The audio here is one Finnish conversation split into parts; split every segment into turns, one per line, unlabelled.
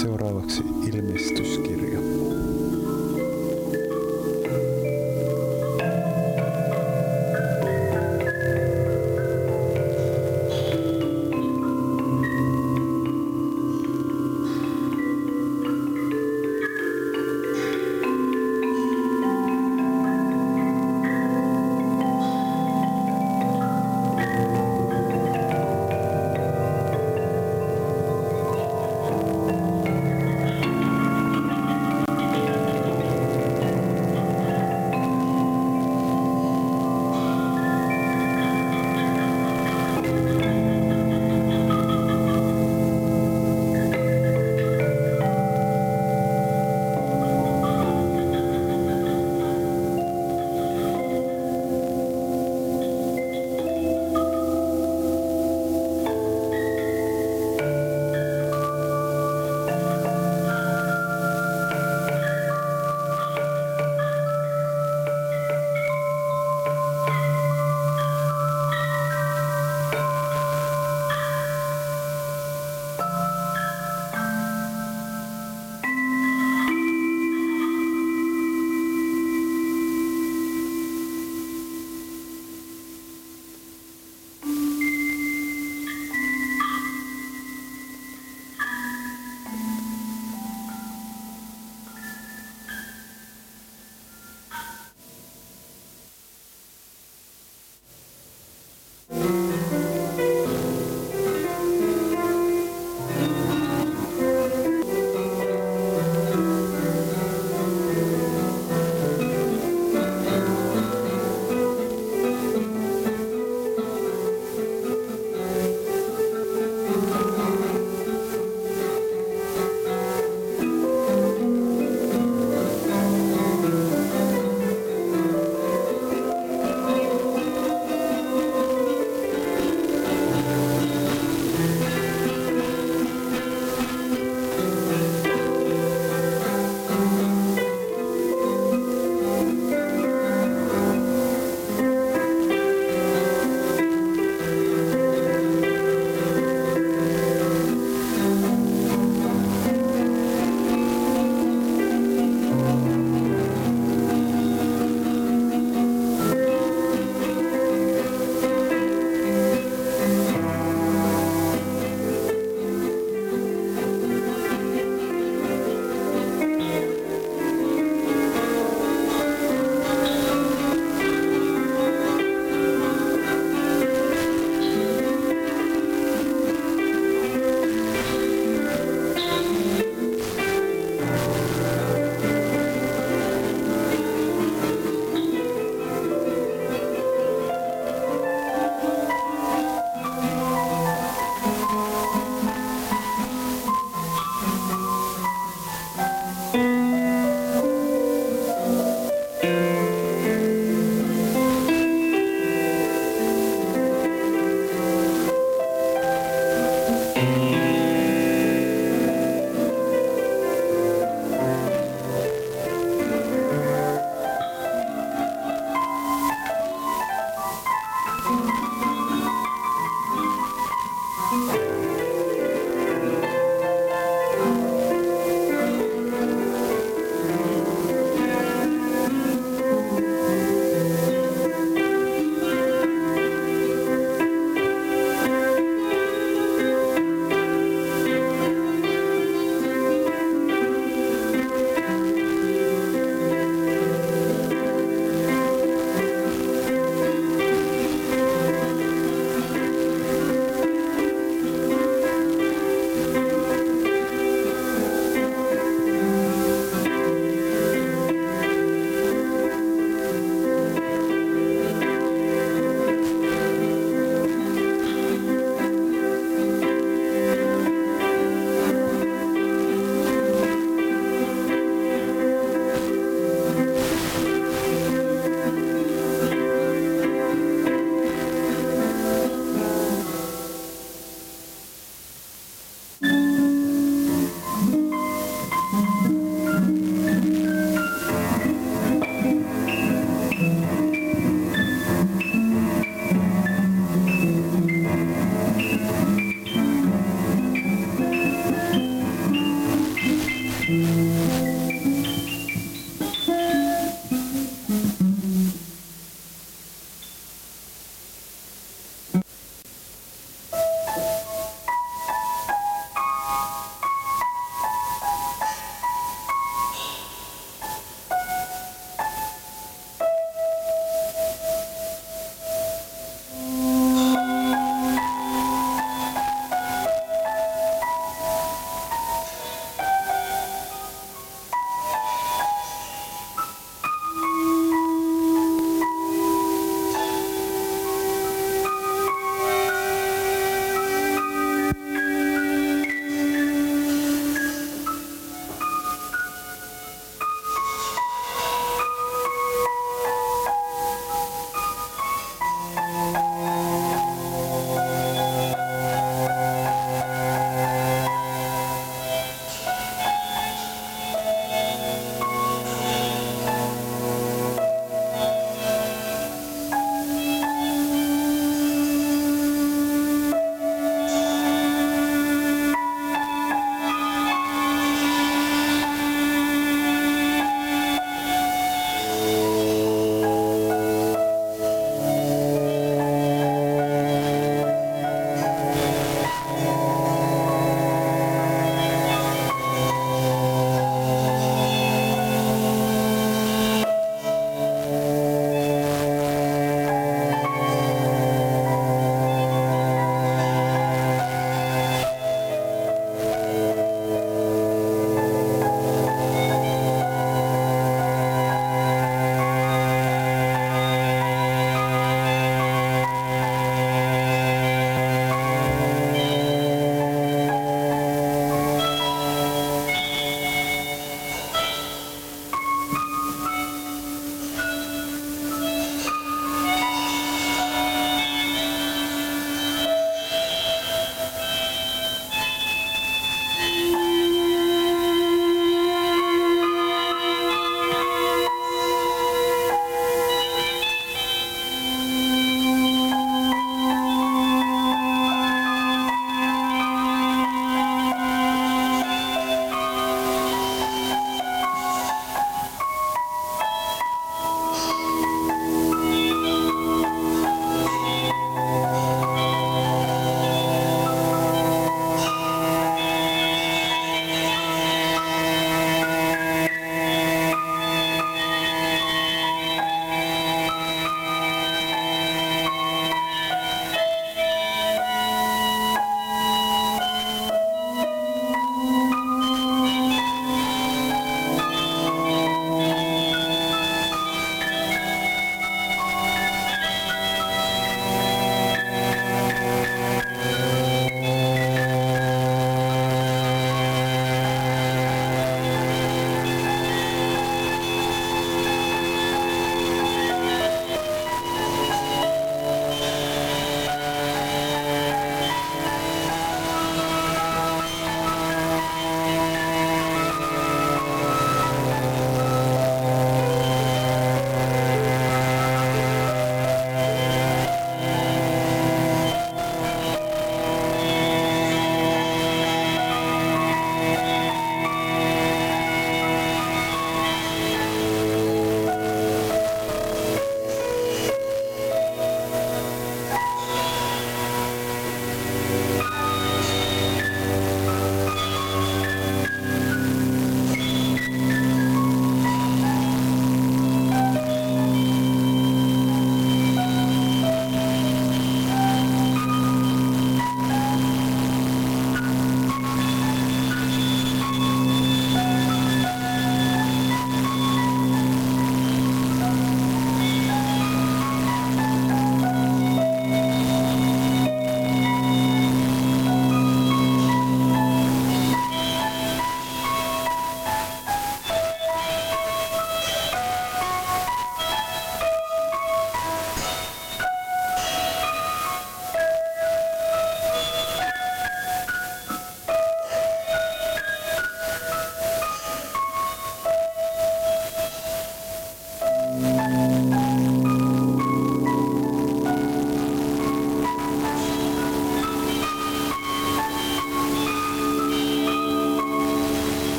Seuraavaksi ilmestyskirja.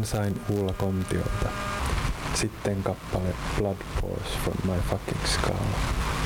Sen sain Ulla Kontiolta. Sitten kappale Blood Pours from my fucking skull.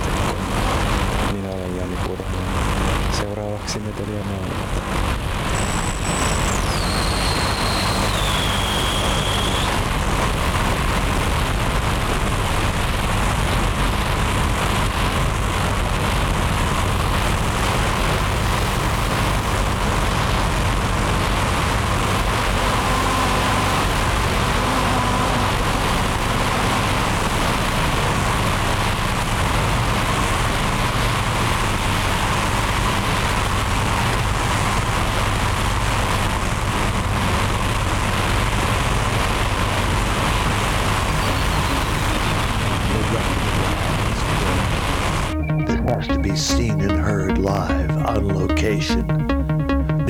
gmail.com. Minä olen Jani Purhonen. Seuraavaksi metelia maailmalta.